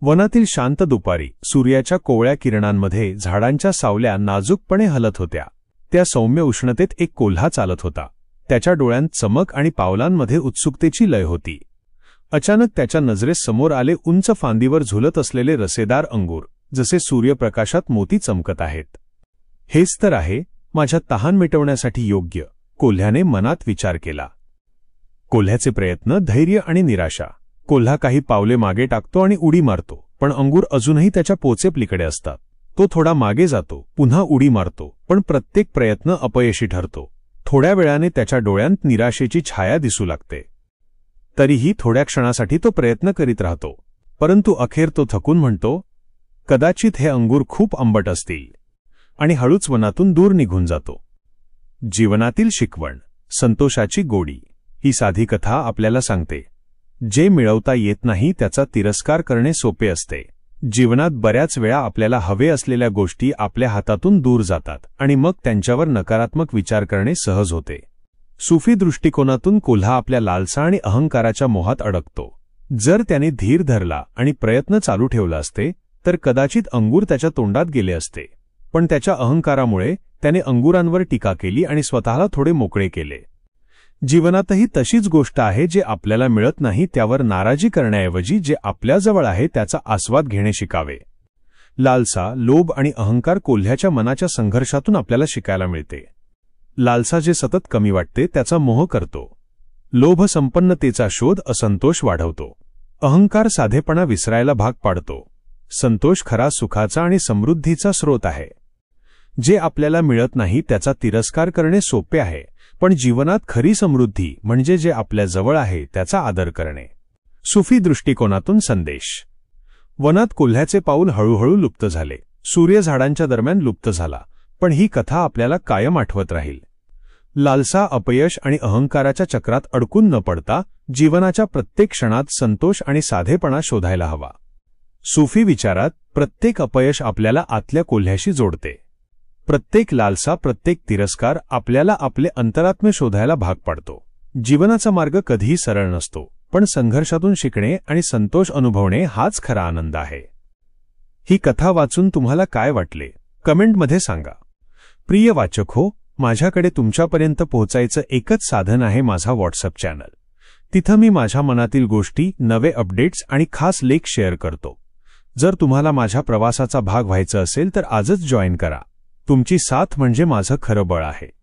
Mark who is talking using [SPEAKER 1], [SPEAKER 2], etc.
[SPEAKER 1] वनातील शांत दुपारी सूर्याच्या कोवळ्या किरणांमध्ये झाडांच्या सावल्या नाजूकपणे हलत होत्या. त्या सौम्य उष्णतेत एक कोल्हा चालत होता. त्याच्या डोळ्यांत चमक आणि पावलांमध्ये उत्सुकतेची लय होती. अचानक त्याच्या नजरेस समोर आले उंच फांदीवर झुलत असलेले रसेदार अंगूर जसे सूर्यप्रकाशात मोती चमकत आहेत. हेच तर आहे माझ्या तहान मिटवण्यासाठी योग्य कोल्ह्याने मनात विचार केला. कोल्ह्याचे प्रयत्न धैर्य आणि निराशा कोल्हा काही पावले मागे टाकतो आणि उडी मारतो पण अंगूर अजूनही त्याच्या पोचेपलीकडे असतात. तो थोडा मागे जातो पुन्हा उडी मारतो पण प्रत्येक प्रयत्न अपयशी ठरतो. थोड्या वेळाने त्याच्या डोळ्यांत निराशेची छाया दिसू लागते. तरीही थोड्या क्षणासाठी तो प्रयत्न करीत राहतो. परंतु अखेर तो थकून म्हणतो कदाचित हे अंगूर खूप आंबट असतील. आणि हळूच वनातून दूर निघून जातो. जीवनातील शिकवण संतोषाची गोडी ही साधी कथा आपल्याला सांगते. जे मिळवता येत नाही त्याचा तिरस्कार करणे सोपे असते. जीवनात बऱ्याच वेळा आपल्याला हवे असलेल्या गोष्टी आपल्या हातातून दूर जातात आणि मग त्यांच्यावर नकारात्मक विचार करणे सहज होते. सुफी दृष्टिकोनातून कोल्हा आपल्या लालसा आणि अहंकाराच्या मोहात अडकतो. जर त्याने धीर धरला आणि प्रयत्न चालू ठेवला असते तर कदाचित अंगूर त्याच्या तोंडात गेले असते. पण त्याच्या अहंकारामुळे त्याने अंगुरांवर टीका केली आणि स्वतःला थोडे मोकळे केले. जीवनातही तशीच गोष्ट आहे जे आपल्याला मिळत नाही त्यावर नाराजी करण्याऐवजी जे आपल्याजवळ आहे त्याचा आस्वाद घेणे शिकावे. लालसा लोभ आणि अहंकार कोल्ह्याच्या मनाच्या संघर्षातून आपल्याला शिकायला मिळते. लालसा जे सतत कमी वाटते त्याचा मोह करतो. लोभ संपन्नतेचा शोध असंतोष वाढवतो. अहंकार साधेपणा विसरायला भाग पाडतो. संतोष खरा सुखाचा आणि समृद्धीचा स्रोत आहे. जे आपल्याला मिळत नाही त्याचा तिरस्कार करणे सोपे आहे. पण जीवनात खरी समृद्धी म्हणजे जे आपल्या जवळ आहे त्याचा आदर करणे. सुफी दृष्टिकोनातून संदेश. वनात कोल्ह्याचे पाऊल हळूहळू लुप्त झाले. सूर्य झाडांच्या दरम्यान लुप्त झाला पण ही कथा आपल्याला कायम आठवत राहील. लालसा अपयश आणि अहंकाराच्या चक्रात अडकून न पडता जीवनाच्या प्रत्येक क्षणात संतोष आणि साधेपणा शोधायला हवा. सुफी विचारात प्रत्येक अपयश आपल्याला आतल्या कोल्ह्याशी जोडते. प्रत्येक लालसा प्रत्येक तिरस्कार आपल्याला आपले अंतरात्मे शोधायला भाग पाडतो. जीवनाचा मार्ग कधीही सरळ नसतो पण संघर्षातून शिकणे आणि संतोष अनुभवणे हाच खरा आनंद आहे. ही कथा वाचून तुम्हाला काय वाटले? कमेंटमध्ये सांगा. प्रिय वाचक हो माझ्याकडे तुमच्यापर्यंत पोहोचायचं एकच साधन आहे माझा व्हॉट्सअप चॅनल. तिथं मी माझ्या मनातील गोष्टी नवे अपडेट्स आणि खास लेख शेअर करतो. जर तुम्हाला माझ्या प्रवासाचा भाग व्हायचा असेल तर आजच जॉईन करा. तुमची साथ म्हणजे माझं खरं बळ आहे.